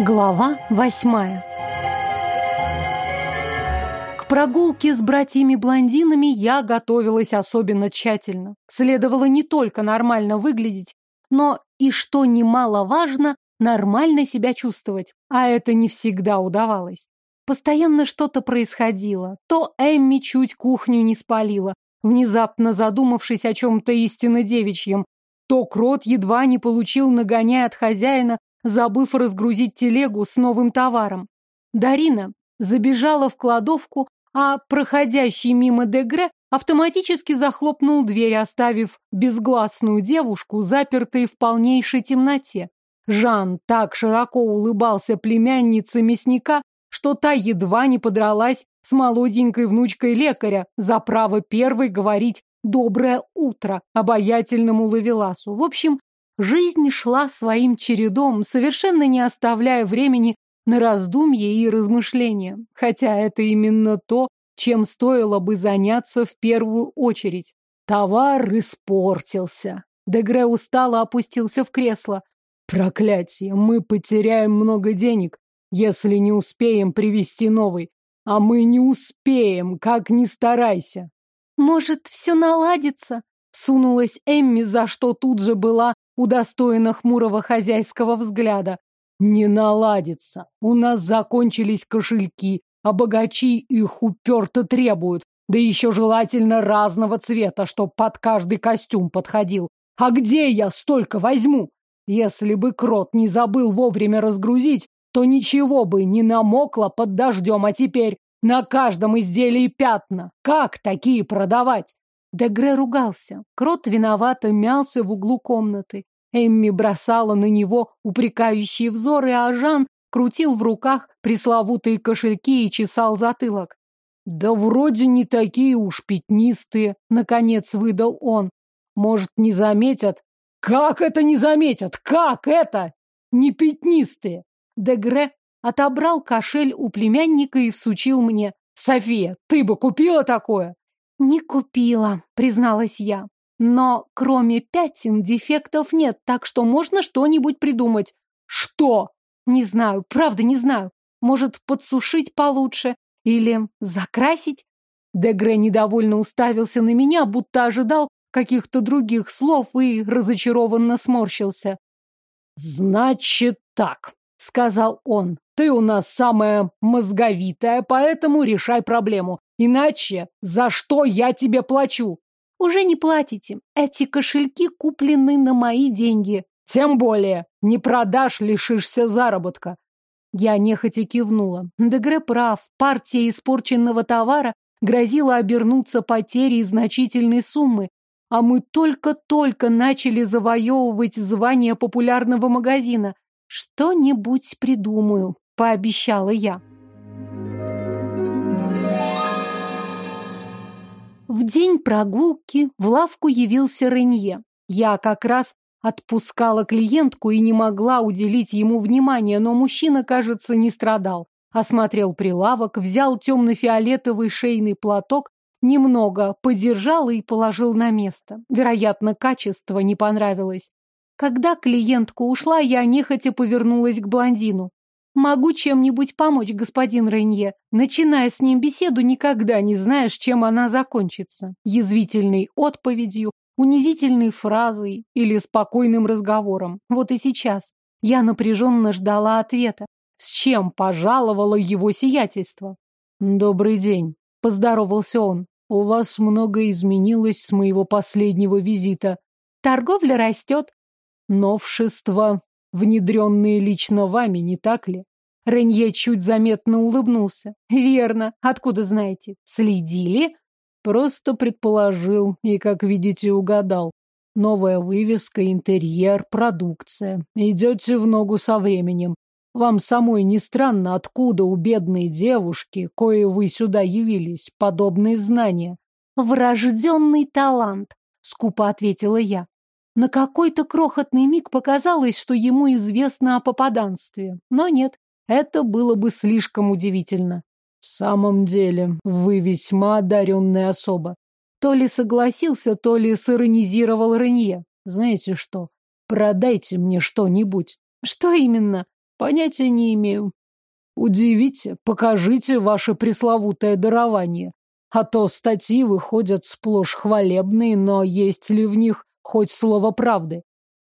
Глава восьмая К прогулке с братьями-блондинами я готовилась особенно тщательно. Следовало не только нормально выглядеть, но и, что немаловажно, нормально себя чувствовать. А это не всегда удавалось. Постоянно что-то происходило. То Эмми чуть кухню не спалила, внезапно задумавшись о чем-то истинно девичьем, то Крот едва не получил нагоняя от хозяина, забыв разгрузить телегу с новым товаром. Дарина забежала в кладовку, а проходящий мимо Дегре автоматически захлопнул дверь, оставив безгласную девушку, запертой в полнейшей темноте. Жан так широко улыбался племяннице мясника, что та едва не подралась с молоденькой внучкой лекаря за право первой говорить «доброе утро» обаятельному лавеласу. В общем, жизнь шла своим чередом, совершенно не оставляя времени на раздумье и размышления. Хотя это именно то, чем стоило бы заняться в первую очередь. Товар испортился. Дегре устало опустился в кресло. Проклятие, мы потеряем много денег, если не успеем привезти новый. А мы не успеем, как ни старайся. Может, все наладится? Сунулась Эмми, за что тут же была удостоена хмурого хозяйского взгляда. Не наладится. У нас закончились кошельки, а богачи их уперто требуют. Да еще желательно разного цвета, чтоб под каждый костюм подходил. А где я столько возьму? Если бы крот не забыл вовремя разгрузить, то ничего бы не намокло под дождем, а теперь на каждом изделии пятна. Как такие продавать? Дегре ругался. Крот виновато мялся в углу комнаты. Эмми бросала на него упрекающие взоры, а Жан крутил в руках пресловутые кошельки и чесал затылок. «Да вроде не такие уж пятнистые», — наконец выдал он. «Может, не заметят?» «Как это не заметят? Как это? Не пятнистые?» Дегре отобрал кошель у племянника и всучил мне. «София, ты бы купила такое?» «Не купила», — призналась я. «Но кроме пятен дефектов нет, так что можно что-нибудь придумать». «Что?» «Не знаю, правда не знаю. Может, подсушить получше или закрасить?» Дегре недовольно уставился на меня, будто ожидал каких-то других слов и разочарованно сморщился. «Значит так», — сказал он. Ты у нас самая мозговитая, поэтому решай проблему. Иначе за что я тебе плачу? Уже не платите. Эти кошельки куплены на мои деньги. Тем более, не продашь, лишишься заработка. Я нехотя кивнула. Дегре прав. Партия испорченного товара грозила обернуться потерей значительной суммы, а мы только-только начали завоевывать звание популярного магазина. Что-нибудь придумаю пообещала я. В день прогулки в лавку явился Ренье. Я как раз отпускала клиентку и не могла уделить ему внимания, но мужчина, кажется, не страдал. Осмотрел прилавок, взял темно-фиолетовый шейный платок, немного подержал и положил на место. Вероятно, качество не понравилось. Когда клиентка ушла, я нехотя повернулась к блондину. Могу чем-нибудь помочь, господин Рейнье. Начиная с ним беседу, никогда не знаешь, чем она закончится. Язвительной отповедью, унизительной фразой или спокойным разговором. Вот и сейчас я напряженно ждала ответа. С чем пожаловало его сиятельство? «Добрый день», — поздоровался он. «У вас много изменилось с моего последнего визита». «Торговля растет». «Новшества внедренные лично вами, не так ли? Ренье чуть заметно улыбнулся. Верно. Откуда знаете? Следили? Просто предположил и, как видите, угадал. Новая вывеска, интерьер, продукция. Идете в ногу со временем. Вам самой не странно, откуда у бедной девушки, кое вы сюда явились, подобные знания? Врожденный талант, скупо ответила я. На какой-то крохотный миг показалось, что ему известно о попаданстве. Но нет, это было бы слишком удивительно. В самом деле, вы весьма одаренная особа. То ли согласился, то ли сиронизировал Ренье. Знаете что, продайте мне что-нибудь. Что именно? Понятия не имею. Удивите, покажите ваше пресловутое дарование. А то статьи выходят сплошь хвалебные, но есть ли в них хоть слово правды?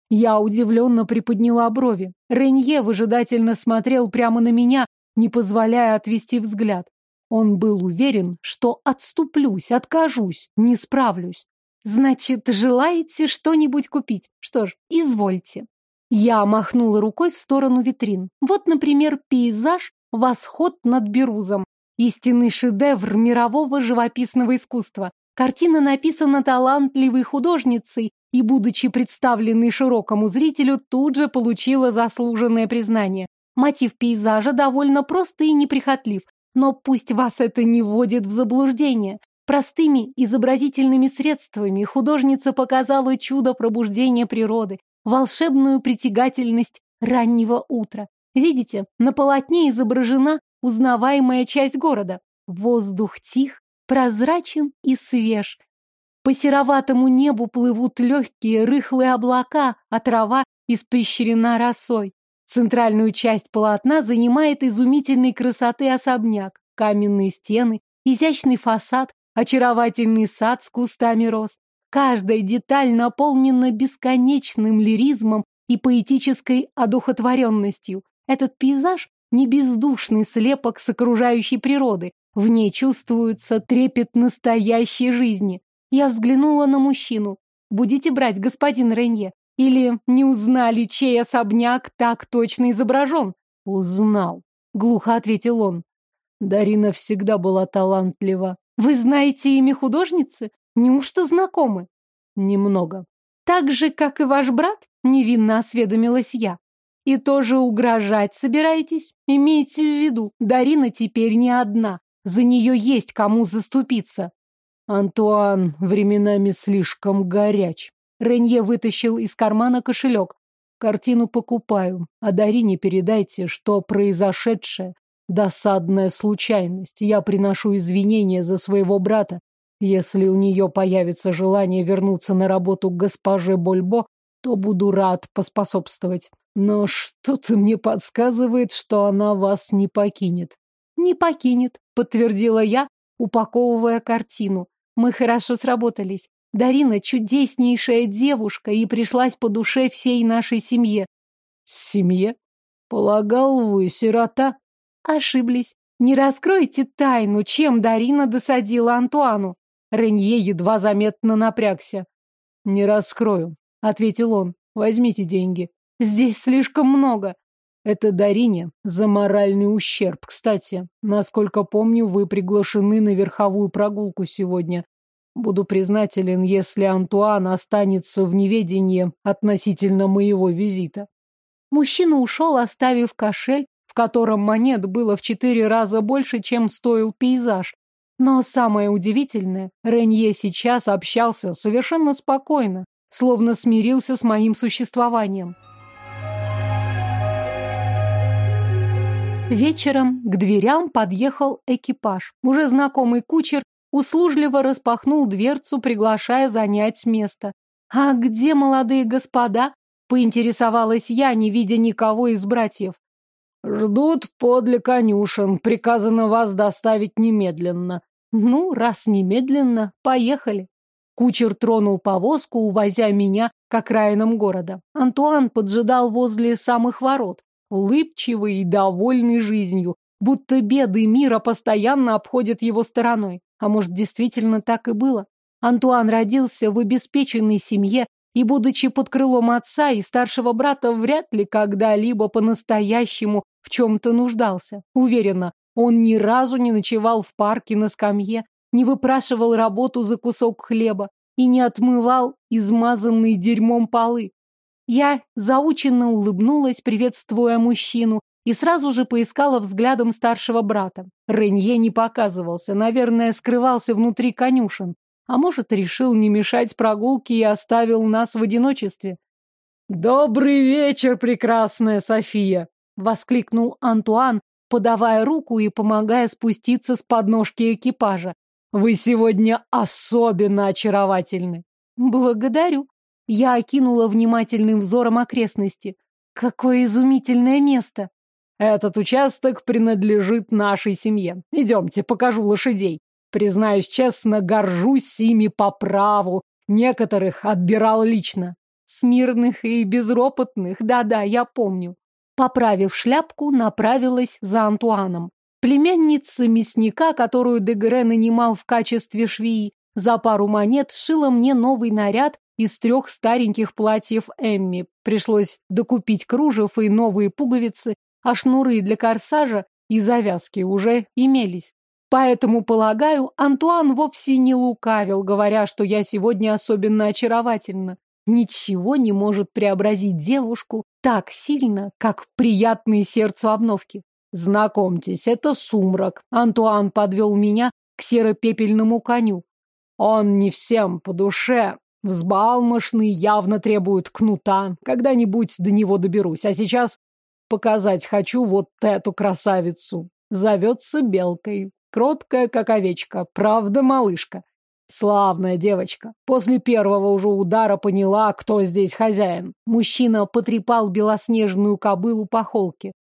Я удивленно приподняла брови. Ренье выжидательно смотрел прямо на меня, не позволяя отвести взгляд. Он был уверен, что отступлюсь, откажусь, не справлюсь. Значит, желаете что-нибудь купить? Что ж, извольте. Я махнула рукой в сторону витрин. Вот, например, пейзаж «Восход над Берузом». Истинный шедевр мирового живописного искусства. Картина написана талантливой художницей и, будучи представленной широкому зрителю, тут же получила заслуженное признание. Мотив пейзажа довольно прост и неприхотлив, но пусть вас это не вводит в заблуждение. Простыми изобразительными средствами художница показала чудо пробуждения природы, волшебную притягательность раннего утра. Видите, на полотне изображена узнаваемая часть города. Воздух тих, прозрачен и свеж. По сероватому небу плывут легкие рыхлые облака, а трава испещрена росой. Центральную часть полотна занимает изумительной красоты особняк, каменные стены, изящный фасад, очаровательный сад с кустами роз. Каждая деталь наполнена бесконечным лиризмом и поэтической одухотворенностью. Этот пейзаж – не бездушный слепок с окружающей природы. В ней чувствуется трепет настоящей жизни. Я взглянула на мужчину. «Будете брать, господин Ренье? Или не узнали, чей особняк так точно изображен?» «Узнал», — глухо ответил он. Дарина всегда была талантлива. «Вы знаете имя художницы? Неужто знакомы?» «Немного». «Так же, как и ваш брат?» — невинно осведомилась я. «И тоже угрожать собираетесь? Имейте в виду, Дарина теперь не одна. За нее есть кому заступиться». Антуан временами слишком горяч. Ренье вытащил из кармана кошелек. Картину покупаю, а Дарине передайте, что произошедшее — досадная случайность. Я приношу извинения за своего брата. Если у нее появится желание вернуться на работу к госпоже Больбо, то буду рад поспособствовать. Но что-то мне подсказывает, что она вас не покинет. Не покинет, подтвердила я, упаковывая картину. Мы хорошо сработались. Дарина чудеснейшая девушка и пришлась по душе всей нашей семье. Семье? Полагал, вы сирота? Ошиблись. Не раскройте тайну, чем Дарина досадила Антуану. Ренье едва заметно напрягся. Не раскрою, ответил он. Возьмите деньги. Здесь слишком много. Это Дарине за моральный ущерб. Кстати, насколько помню, вы приглашены на верховую прогулку сегодня. Буду признателен, если Антуан останется в неведении относительно моего визита. Мужчина ушел, оставив кошель, в котором монет было в четыре раза больше, чем стоил пейзаж. Но самое удивительное, Ренье сейчас общался совершенно спокойно, словно смирился с моим существованием. Вечером к дверям подъехал экипаж. Уже знакомый кучер услужливо распахнул дверцу, приглашая занять место. «А где молодые господа?» — поинтересовалась я, не видя никого из братьев. «Ждут подле конюшен. Приказано вас доставить немедленно». «Ну, раз немедленно, поехали». Кучер тронул повозку, увозя меня к окраинам города. Антуан поджидал возле самых ворот улыбчивый и довольный жизнью, будто беды мира постоянно обходят его стороной. А может, действительно так и было? Антуан родился в обеспеченной семье и, будучи под крылом отца и старшего брата, вряд ли когда-либо по-настоящему в чем-то нуждался. Уверена, он ни разу не ночевал в парке на скамье, не выпрашивал работу за кусок хлеба и не отмывал измазанные дерьмом полы. Я заученно улыбнулась, приветствуя мужчину, и сразу же поискала взглядом старшего брата. Ренье не показывался, наверное, скрывался внутри конюшен. А может, решил не мешать прогулке и оставил нас в одиночестве. «Добрый вечер, прекрасная София!» — воскликнул Антуан, подавая руку и помогая спуститься с подножки экипажа. «Вы сегодня особенно очаровательны!» «Благодарю!» Я окинула внимательным взором окрестности. Какое изумительное место! Этот участок принадлежит нашей семье. Идемте, покажу лошадей. Признаюсь честно, горжусь ими по праву. Некоторых отбирал лично. Смирных и безропотных, да-да, я помню. Поправив шляпку, направилась за Антуаном. Племянница мясника, которую Дегре нанимал в качестве швеи, за пару монет сшила мне новый наряд из трех стареньких платьев Эмми. Пришлось докупить кружев и новые пуговицы, а шнуры для корсажа и завязки уже имелись. Поэтому, полагаю, Антуан вовсе не лукавил, говоря, что я сегодня особенно очаровательна. Ничего не может преобразить девушку так сильно, как приятные сердцу обновки. Знакомьтесь, это сумрак. Антуан подвел меня к серо-пепельному коню. Он не всем по душе. Взбалмошный, явно требует кнута. Когда-нибудь до него доберусь. А сейчас показать хочу вот эту красавицу. Зовется Белкой. Кроткая, как овечка. Правда, малышка. Славная девочка. После первого уже удара поняла, кто здесь хозяин. Мужчина потрепал белоснежную кобылу по холке.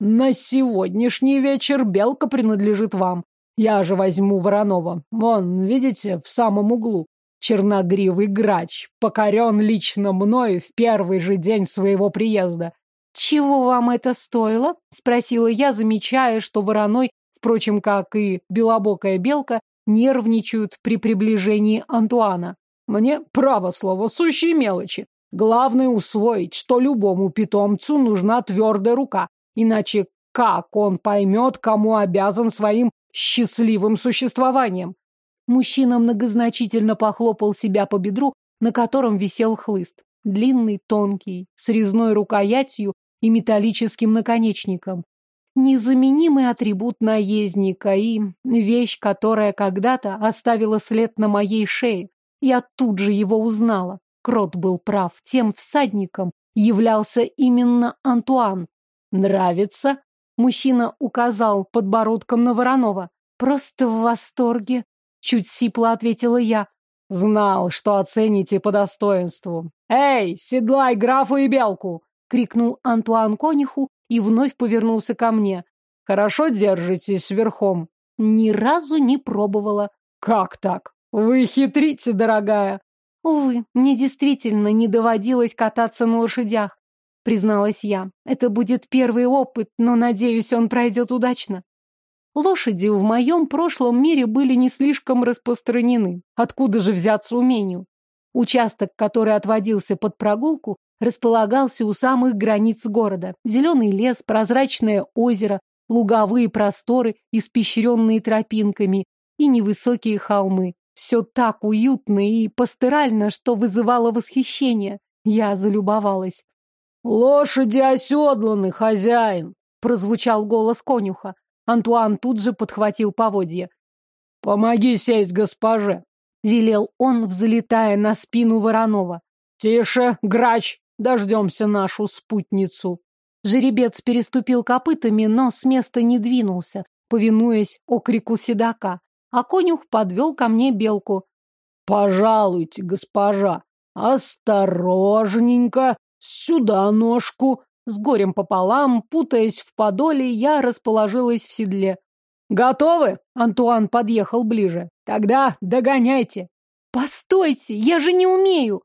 На сегодняшний вечер белка принадлежит вам. Я же возьму Воронова. Вон, видите, в самом углу. Черногривый грач, покорен лично мной в первый же день своего приезда. «Чего вам это стоило?» — спросила я, замечая, что вороной, впрочем, как и белобокая белка, нервничают при приближении Антуана. «Мне, право слово, сущие мелочи. Главное усвоить, что любому питомцу нужна твердая рука, иначе как он поймет, кому обязан своим счастливым существованием?» Мужчина многозначительно похлопал себя по бедру, на котором висел хлыст. Длинный, тонкий, с резной рукоятью и металлическим наконечником. Незаменимый атрибут наездника и вещь, которая когда-то оставила след на моей шее. Я тут же его узнала. Крот был прав. Тем всадником являлся именно Антуан. «Нравится?» Мужчина указал подбородком на Воронова. «Просто в восторге», — чуть сипло ответила я. «Знал, что оцените по достоинству. Эй, седлай графу и белку!» — крикнул Антуан конюху и вновь повернулся ко мне. «Хорошо держитесь верхом?» «Ни разу не пробовала». «Как так? Вы хитрите, дорогая!» «Увы, мне действительно не доводилось кататься на лошадях», — призналась я. «Это будет первый опыт, но, надеюсь, он пройдет удачно». Лошади в моем прошлом мире были не слишком распространены. Откуда же взяться умению? Участок, который отводился под прогулку, располагался у самых границ города. Зеленый лес, прозрачное озеро, луговые просторы, испещренные тропинками и невысокие холмы. Все так уютно и пасторально, что вызывало восхищение. Я залюбовалась. «Лошади оседланы, хозяин!» — прозвучал голос конюха. Антуан тут же подхватил поводья. «Помоги сесть госпоже!» — велел он, взлетая на спину Воронова. «Тише, грач!» Дождемся нашу спутницу. Жеребец переступил копытами, но с места не двинулся, повинуясь окрику седока, а конюх подвел ко мне белку. «Пожалуйте, госпожа, осторожненько, сюда ножку!» С горем пополам, путаясь в подоле, я расположилась в седле. «Готовы?» — Антуан подъехал ближе. «Тогда догоняйте!» «Постойте, я же не умею!»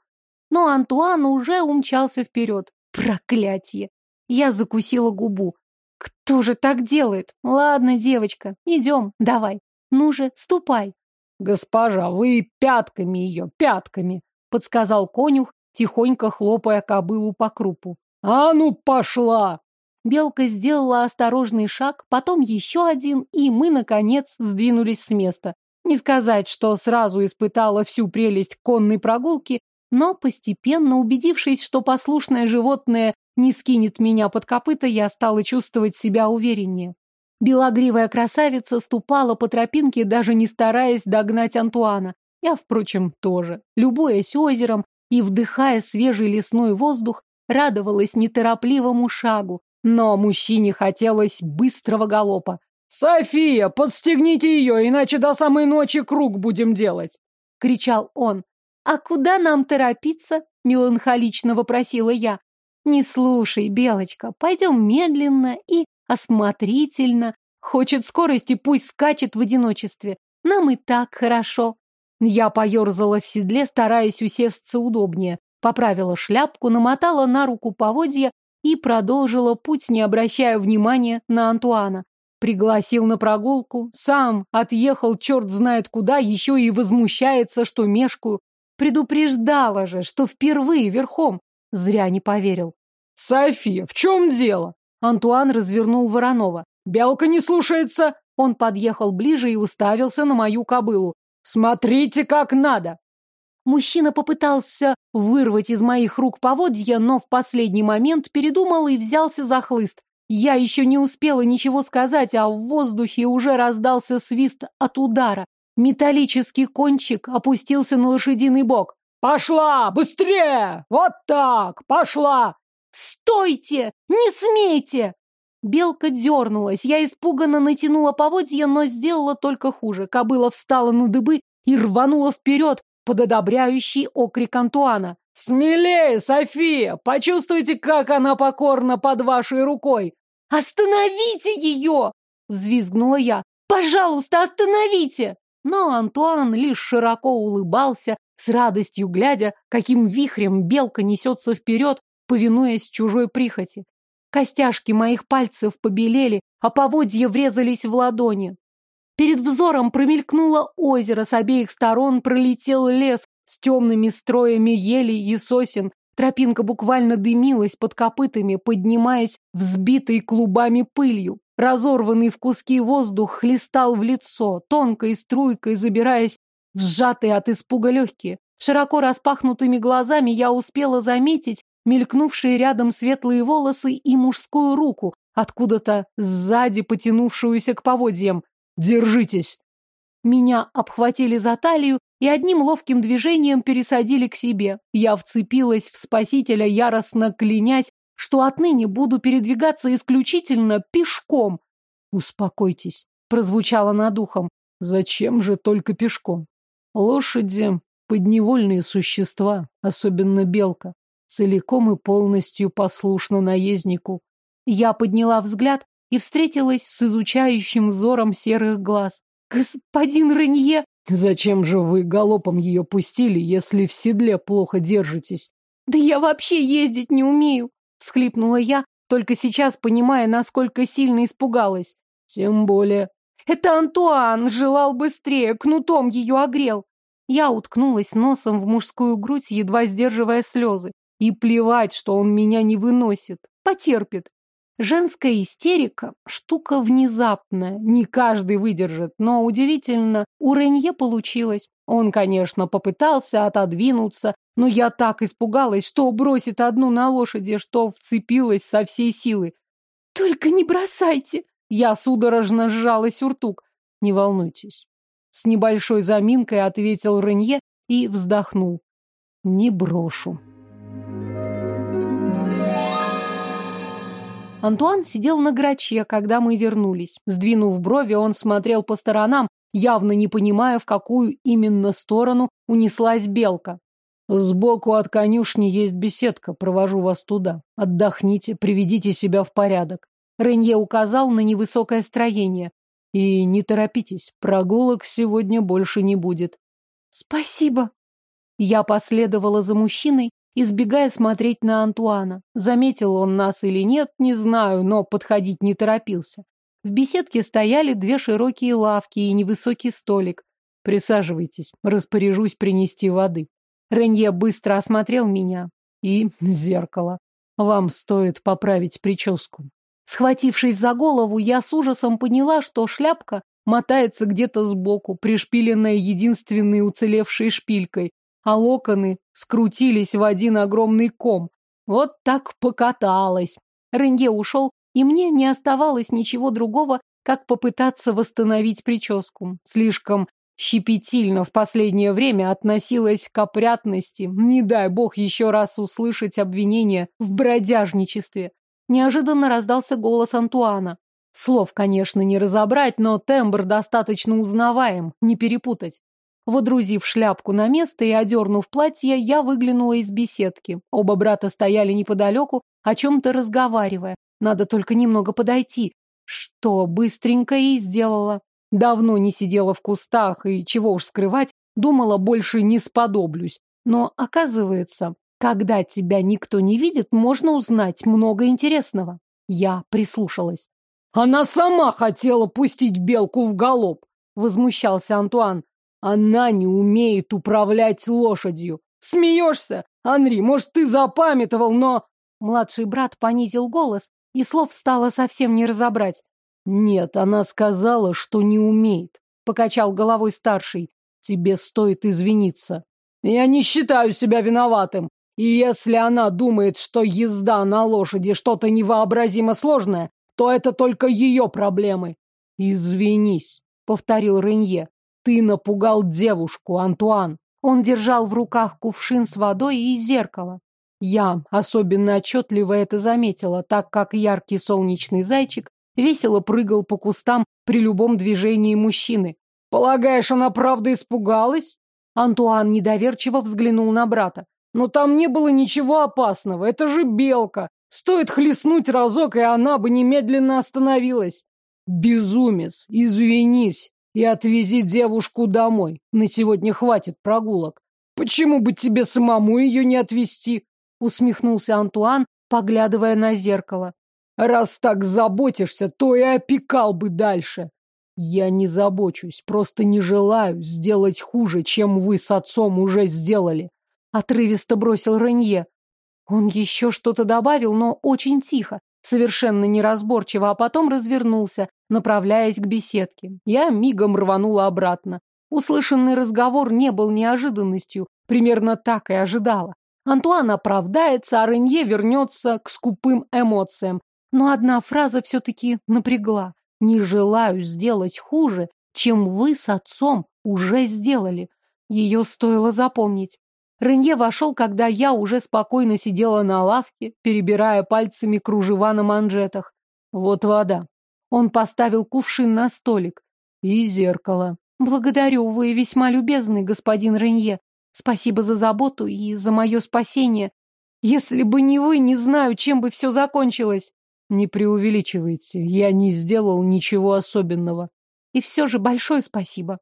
но Антуан уже умчался вперед. Проклятие! Я закусила губу. Кто же так делает? Ладно, девочка, идем, давай. Ну же, ступай. Госпожа, вы пятками ее, пятками, подсказал конюх, тихонько хлопая кобылу по крупу. А ну, пошла! Белка сделала осторожный шаг, потом еще один, и мы, наконец, сдвинулись с места. Не сказать, что сразу испытала всю прелесть конной прогулки, но постепенно, убедившись, что послушное животное не скинет меня под копыта, я стала чувствовать себя увереннее. Белогривая красавица ступала по тропинке, даже не стараясь догнать Антуана. Я, впрочем, тоже. Любуясь озером и вдыхая свежий лесной воздух, радовалась неторопливому шагу. Но мужчине хотелось быстрого галопа. «София, подстегните ее, иначе до самой ночи круг будем делать!» — кричал он. «А куда нам торопиться?» — меланхолично вопросила я. «Не слушай, Белочка, пойдем медленно и осмотрительно. Хочет скорости, пусть скачет в одиночестве. Нам и так хорошо. Я поерзала в седле, стараясь усесться удобнее. Поправила шляпку, намотала на руку поводья и продолжила путь, не обращая внимания на Антуана. Пригласил на прогулку, сам отъехал черт знает куда, еще и возмущается, что мешкаю. Предупреждала же, что впервые верхом. Зря не поверил. «София, в чем дело?» Антуан развернул Воронова. «Белка не слушается!» Он подъехал ближе и уставился на мою кобылу. «Смотрите, как надо!» Мужчина попытался вырвать из моих рук поводья, но в последний момент передумал и взялся за хлыст. Я еще не успела ничего сказать, а в воздухе уже раздался свист от удара. Металлический кончик опустился на лошадиный бок. «Пошла! Быстрее! Вот так! Пошла!» «Стойте! Не смейте!» Белка дернулась. Я испуганно натянула поводья, но сделала только хуже. Кобыла встала на дыбы и рванула вперед под одобряющий окрик Антуана. «Смелее, София! Почувствуйте, как она покорна под вашей рукой!» «Остановите ее!» — взвизгнула я. «Пожалуйста, остановите!» Но Антуан лишь широко улыбался, с радостью глядя, каким вихрем белка несется вперед, повинуясь чужой прихоти. Костяшки моих пальцев побелели, а поводья врезались в ладони. Перед взором промелькнуло озеро, с обеих сторон пролетел лес с темными строями елей и сосен. Тропинка буквально дымилась под копытами, поднимаясь взбитой клубами пылью. Разорванный в куски воздух хлестал в лицо, тонкой струйкой забираясь в сжатые от испуга легкие. Широко распахнутыми глазами я успела заметить мелькнувшие рядом светлые волосы и мужскую руку, откуда-то сзади потянувшуюся к поводьям. «Держитесь!» Меня обхватили за талию и одним ловким движением пересадили к себе. Я вцепилась в спасителя, яростно клянясь, что отныне буду передвигаться исключительно пешком. «Успокойтесь», — прозвучало над ухом. «Зачем же только пешком? Лошади — подневольные существа, особенно белка целиком и полностью послушна наезднику. Я подняла взгляд и встретилась с изучающим взором серых глаз. «Господин Ренье!» «Зачем же вы галопом ее пустили, если в седле плохо держитесь?» «Да я вообще ездить не умею!» — всхлипнула я, только сейчас понимая, насколько сильно испугалась. «Тем более...» «Это Антуан желал быстрее, кнутом ее огрел!» Я уткнулась носом в мужскую грудь, едва сдерживая слезы. И плевать, что он меня не выносит. Потерпит. Женская истерика – штука внезапная, не каждый выдержит, но удивительно, у Ренье получилось. Он, конечно, попытался отодвинуться, но я так испугалась, что бросит одну на лошади, что вцепилась со всей силы. «Только не бросайте!» Я судорожно сжала сюртук. «Не волнуйтесь». С небольшой заминкой ответил Ренье и вздохнул. «Не брошу». Антуан сидел на граче, когда мы вернулись. Сдвинув брови, он смотрел по сторонам, явно не понимая, в какую именно сторону унеслась белка. «Сбоку от конюшни есть беседка, провожу вас туда. Отдохните, приведите себя в порядок». Ренье указал на невысокое строение. «И не торопитесь, прогулок сегодня больше не будет». «Спасибо». Я последовала за мужчиной, избегая смотреть на Антуана. Заметил он нас или нет, не знаю, но подходить не торопился. В беседке стояли две широкие лавки и невысокий столик. Присаживайтесь, распоряжусь принести воды. Ренье быстро осмотрел меня. И зеркало. Вам стоит поправить прическу. Схватившись за голову, я с ужасом поняла, что шляпка мотается где-то сбоку, пришпиленная единственной уцелевшей шпилькой, а локоны скрутились в один огромный ком. Вот так покаталась. Ренге ушел, и мне не оставалось ничего другого, как попытаться восстановить прическу. Слишком щепетильно в последнее время относилась к опрятности. Не дай бог еще раз услышать обвинение в бродяжничестве. Неожиданно раздался голос Антуана. Слов, конечно, не разобрать, но тембр достаточно узнаваем, не перепутать. Водрузив шляпку на место и одернув платье, я выглянула из беседки. Оба брата стояли неподалеку, о чем-то разговаривая. Надо только немного подойти, Что быстренько и сделала. Давно не сидела в кустах, и, чего уж скрывать, думала, больше не сподоблюсь. Но, оказывается, когда тебя никто не видит, можно узнать много интересного. Я прислушалась. Она сама хотела пустить белку в галоп, возмущался Антуан. Она не умеет управлять лошадью. Смеешься? Анри, может, ты запамятовал, но... Младший брат понизил голос, и слов стало совсем не разобрать. Нет, она сказала, что не умеет. Покачал головой старший. Тебе стоит извиниться. Я не считаю себя виноватым. И если она думает, что езда на лошади что-то невообразимо сложное, то это только ее проблемы. Извинись, повторил Ренье. Ты напугал девушку, Антуан. Он держал в руках кувшин с водой и зеркало. Я особенно отчетливо это заметила, так как яркий солнечный зайчик весело прыгал по кустам при любом движении мужчины. «Полагаешь, она правда испугалась?» Антуан недоверчиво взглянул на брата. «Но там не было ничего опасного, это же белка. Стоит хлестнуть разок, и она бы немедленно остановилась». «Безумец, извинись и отвези девушку домой. На сегодня хватит прогулок. Почему бы тебе самому ее не отвезти?» Усмехнулся Антуан, поглядывая на зеркало. Раз так заботишься, то и опекал бы дальше. Я не забочусь, просто не желаю сделать хуже, чем вы с отцом уже сделали. Отрывисто бросил Ренье. Он еще что-то добавил, но очень тихо, совершенно неразборчиво, а потом развернулся, направляясь к беседке. Я мигом рванула обратно. Услышанный разговор не был неожиданностью, примерно так и ожидала. Антуан оправдается, а Ренье вернется к скупым эмоциям, но одна фраза все-таки напрягла. Не желаю сделать хуже, чем вы с отцом уже сделали. Ее стоило запомнить. Ренье вошел, когда я уже спокойно сидела на лавке, перебирая пальцами кружева на манжетах. Вот вода. Он поставил кувшин на столик. И зеркало. Благодарю, вы весьма любезный, господин Ренье. Спасибо за заботу и за мое спасение. Если бы не вы, не знаю, чем бы все закончилось. Не преувеличивайте, я не сделал ничего особенного. И все же большое спасибо.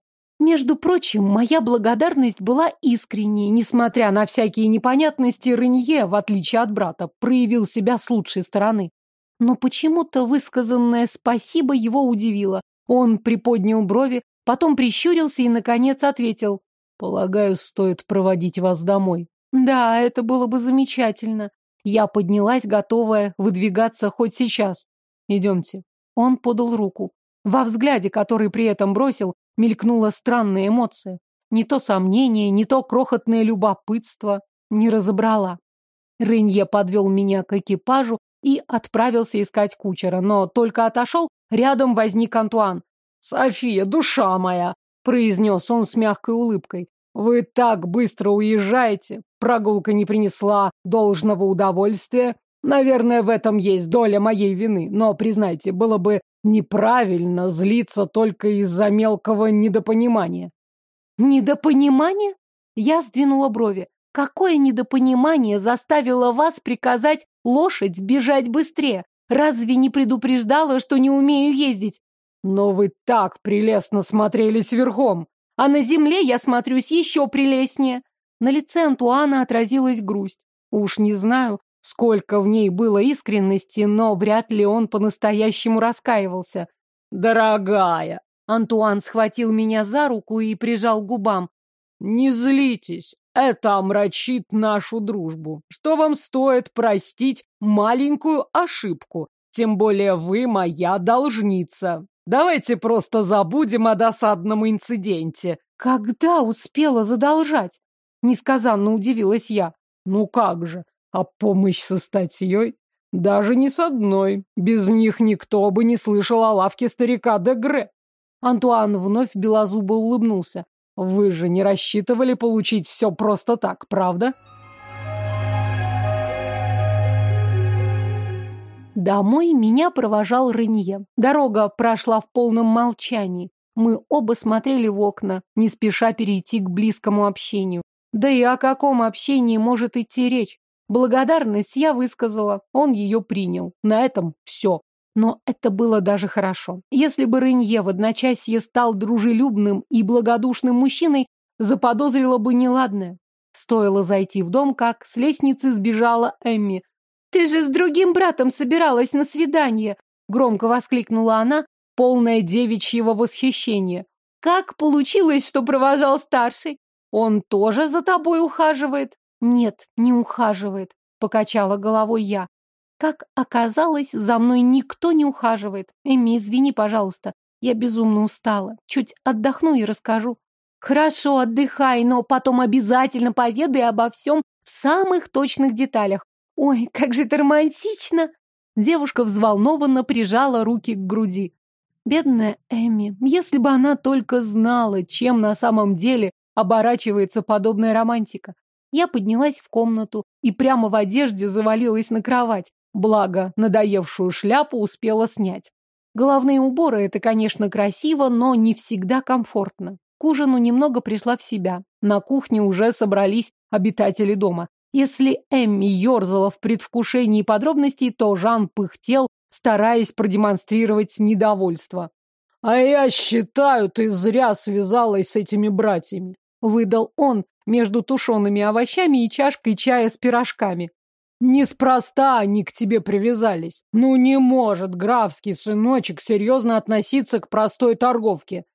Между прочим, моя благодарность была искренней, несмотря на всякие непонятности, Ренье, в отличие от брата, проявил себя с лучшей стороны. Но почему-то высказанное спасибо его удивило. Он приподнял брови, потом прищурился и, наконец, ответил. «Полагаю, стоит проводить вас домой». «Да, это было бы замечательно. Я поднялась, готовая выдвигаться хоть сейчас. Идемте. Он подал руку. Во взгляде, который при этом бросил, мелькнула странная эмоция. Не то сомнение, не то крохотное любопытство. Не разобрала. Рынье подвел меня к экипажу и отправился искать кучера, но только отошел, рядом возник Антуан. «София, душа моя!» — произнес он с мягкой улыбкой. «Вы так быстро уезжаете. Прогулка не принесла должного удовольствия. Наверное, в этом есть доля моей вины. Но, признайте, было бы неправильно злиться только из-за мелкого недопонимания». «Недопонимание?» Я сдвинула брови. «Какое недопонимание заставило вас приказать лошадь бежать быстрее? Разве не предупреждала, что не умею ездить?» «Но вы так прелестно смотрелись верхом!» А на земле я смотрюсь еще прелестнее. На лице Антуана отразилась грусть. Уж не знаю, сколько в ней было искренности, но вряд ли он по-настоящему раскаивался. «Дорогая!» Антуан схватил меня за руку и прижал к губам. «Не злитесь, это омрачит нашу дружбу. Что вам стоит простить маленькую ошибку? Тем более вы моя должница. Давайте просто забудем о досадном инциденте. Когда успела задолжать? Несказанно удивилась я. Ну как же, а помощь со статьей? Даже не с одной. Без них никто бы не слышал о лавке старика Дегре. Антуан вновь белозубо улыбнулся. Вы же не рассчитывали получить все просто так, правда? Домой меня провожал Ренье. Дорога прошла в полном молчании. Мы оба смотрели в окна, не спеша перейти к близкому общению. Да и о каком общении может идти речь? Благодарность я высказала, он ее принял. На этом все. Но это было даже хорошо. Если бы Ренье в одночасье стал дружелюбным и благодушным мужчиной, заподозрила бы неладное. Стоило зайти в дом, как с лестницы сбежала Эмми. «Ты же с другим братом собиралась на свидание!» Громко воскликнула она, полная девичьего восхищения. «Как получилось, что провожал старший? Он тоже за тобой ухаживает?» «Нет, не ухаживает», — покачала головой я. Как оказалось, за мной никто не ухаживает. Эми, извини, пожалуйста. Я безумно устала. Чуть отдохну и расскажу. Хорошо, отдыхай, но потом обязательно поведай обо всем в самых точных деталях. Ой, как же романтично! Девушка взволнованно прижала руки к груди. Бедная Эми, если бы она только знала, чем на самом деле оборачивается подобная романтика. Я поднялась в комнату и прямо в одежде завалилась на кровать. Благо, надоевшую шляпу успела снять. Головные уборы – это, конечно, красиво, но не всегда комфортно. К ужину немного пришла в себя. На кухне уже собрались обитатели дома. Если Эмми ерзала в предвкушении подробностей, то Жан пыхтел, стараясь продемонстрировать недовольство. «А я считаю, ты зря связалась с этими братьями», — выдал он между тушеными овощами и чашкой чая с пирожками. Неспроста они к тебе привязались. Ну не может графский сыночек серьезно относиться к простой торговке.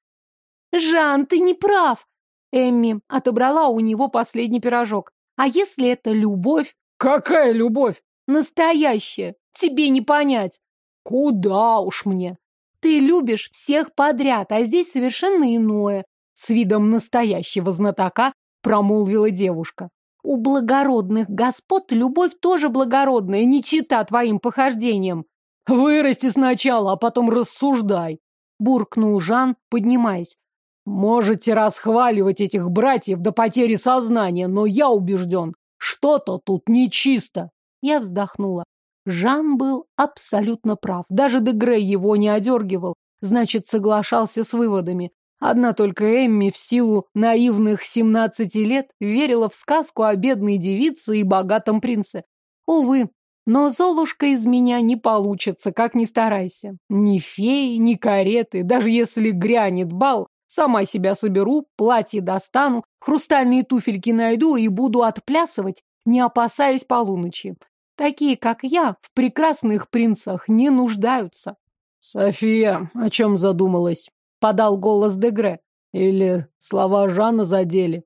Жан, ты не прав. Эмми отобрала у него последний пирожок. А если это любовь? Какая любовь? Настоящая. Тебе не понять. Куда уж мне? Ты любишь всех подряд, а здесь совершенно иное. С видом настоящего знатока промолвила девушка. У благородных господ любовь тоже благородная, не чита твоим похождениям. Вырасти сначала, а потом рассуждай, буркнул Жан, поднимаясь. Можете расхваливать этих братьев до потери сознания, но я убежден, что-то тут нечисто. Я вздохнула. Жан был абсолютно прав. Даже Дегрей его не одергивал, значит, соглашался с выводами. Одна только Эмми в силу наивных семнадцати лет верила в сказку о бедной девице и богатом принце. Увы, но Золушка из меня не получится, как ни старайся. Ни феи, ни кареты, даже если грянет бал, сама себя соберу, платье достану, хрустальные туфельки найду и буду отплясывать, не опасаясь полуночи. Такие, как я, в прекрасных принцах не нуждаются. София, о чем задумалась? Подал голос Дегре. Или слова Жана задели?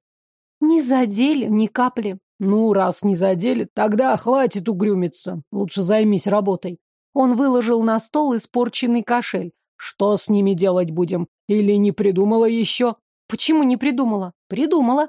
Не задели, ни капли. Ну, раз не задели, тогда хватит угрюмиться. Лучше займись работой. Он выложил на стол испорченный кошель. Что с ними делать будем? Или не придумала еще? Почему не придумала? Придумала.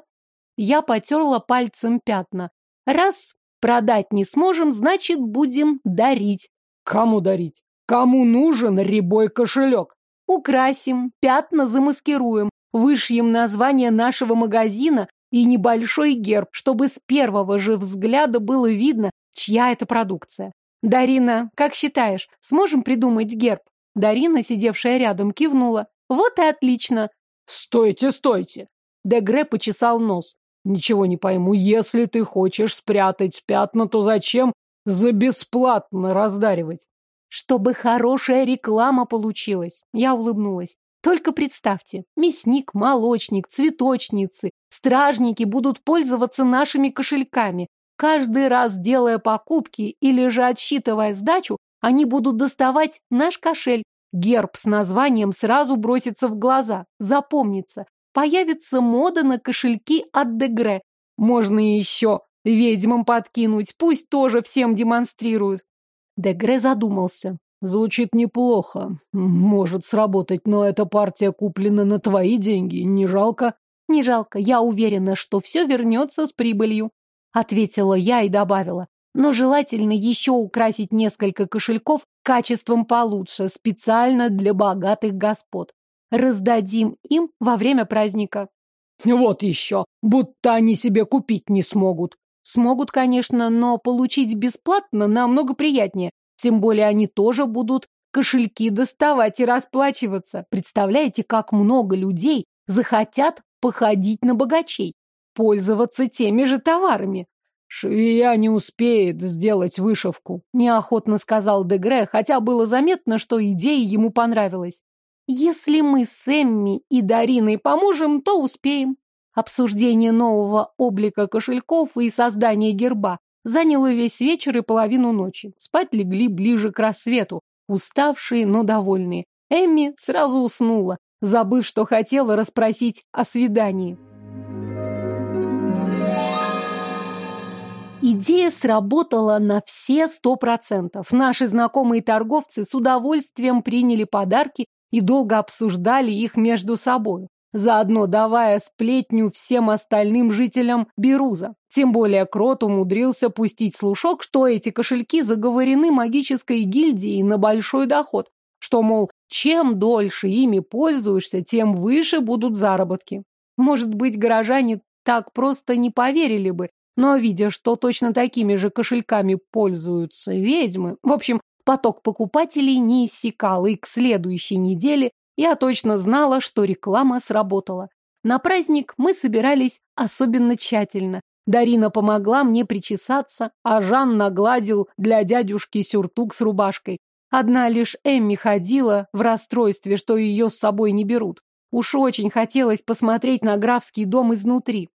Я потерла пальцем пятна. Раз продать не сможем, значит, будем дарить. Кому дарить? Кому нужен рябой кошелек? Украсим, пятна замаскируем, вышьем название нашего магазина и небольшой герб, чтобы с первого же взгляда было видно, чья это продукция. Дарина, как считаешь, сможем придумать герб? Дарина, сидевшая рядом, кивнула. Вот и отлично. Стойте, стойте. Дегре почесал нос. Ничего не пойму. Если ты хочешь спрятать пятна, то зачем за бесплатно раздаривать? Чтобы хорошая реклама получилась. Я улыбнулась. Только представьте, мясник, молочник, цветочницы, стражники будут пользоваться нашими кошельками. Каждый раз делая покупки или же отсчитывая сдачу, они будут доставать наш кошель. Герб с названием сразу бросится в глаза, запомнится. Появится мода на кошельки от Дегре. Можно еще ведьмам подкинуть, пусть тоже всем демонстрируют. Дегре задумался. Звучит неплохо. Может сработать, но эта партия куплена на твои деньги. Не жалко? Не жалко. Я уверена, что все вернется с прибылью. Ответила я и добавила. Но желательно еще украсить несколько кошельков качеством получше, специально для богатых господ. Раздадим им во время праздника. Вот еще, будто они себе купить не смогут. Смогут, конечно, но получить бесплатно намного приятнее. Тем более они тоже будут кошельки доставать и расплачиваться. Представляете, как много людей захотят походить на богачей, пользоваться теми же товарами. Швея не успеет сделать вышивку, неохотно сказал Дегре, хотя было заметно, что идея ему понравилась. Если мы с Эмми и Дариной поможем, то успеем. Обсуждение нового облика кошельков и создание герба заняло весь вечер и половину ночи. Спать легли ближе к рассвету, уставшие, но довольные. Эмми сразу уснула, забыв, что хотела расспросить о свидании. Идея сработала на все сто процентов. Наши знакомые торговцы с удовольствием приняли подарки и долго обсуждали их между собой, заодно давая сплетню всем остальным жителям Беруза. Тем более Крот умудрился пустить слушок, что эти кошельки заговорены магической гильдией на большой доход, что, мол, чем дольше ими пользуешься, тем выше будут заработки. Может быть, горожане так просто не поверили бы, но видя, что точно такими же кошельками пользуются ведьмы, в общем, Поток покупателей не иссякал, и к следующей неделе я точно знала, что реклама сработала. На праздник мы собирались особенно тщательно. Дарина помогла мне причесаться, а Жан нагладил для дядюшки сюртук с рубашкой. Одна лишь Эмми ходила в расстройстве, что ее с собой не берут. Уж очень хотелось посмотреть на графский дом изнутри.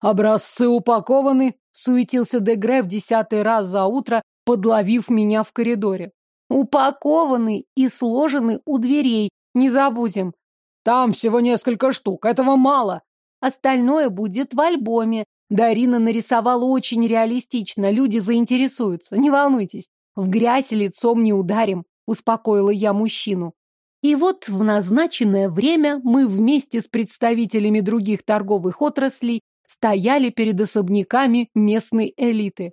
«Образцы упакованы», — суетился Дегре в десятый раз за утро, подловив меня в коридоре. Упакованы и сложены у дверей, не забудем. Там всего несколько штук, этого мало. Остальное будет в альбоме. Дарина нарисовала очень реалистично, люди заинтересуются, не волнуйтесь. В грязь лицом не ударим, успокоила я мужчину. И вот в назначенное время мы вместе с представителями других торговых отраслей стояли перед особняками местной элиты.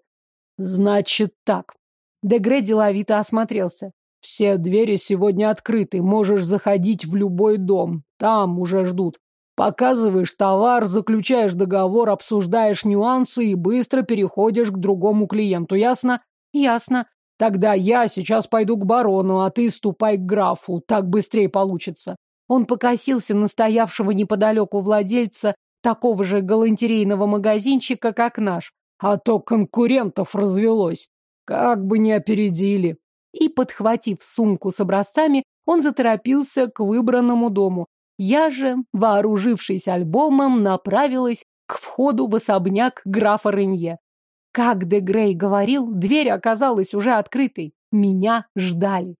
Значит так. Дегре деловито осмотрелся. Все двери сегодня открыты, можешь заходить в любой дом. Там уже ждут. Показываешь товар, заключаешь договор, обсуждаешь нюансы и быстро переходишь к другому клиенту. Ясно? Ясно. Тогда я сейчас пойду к барону, а ты ступай к графу. Так быстрее получится. Он покосился на стоявшего неподалеку владельца такого же галантерейного магазинчика, как наш. А то конкурентов развелось. Как бы не опередили. И, подхватив сумку с образцами, он заторопился к выбранному дому. Я же, вооружившись альбомом, направилась к входу в особняк графа Ренье. Как де Грей говорил, дверь оказалась уже открытой. Меня ждали.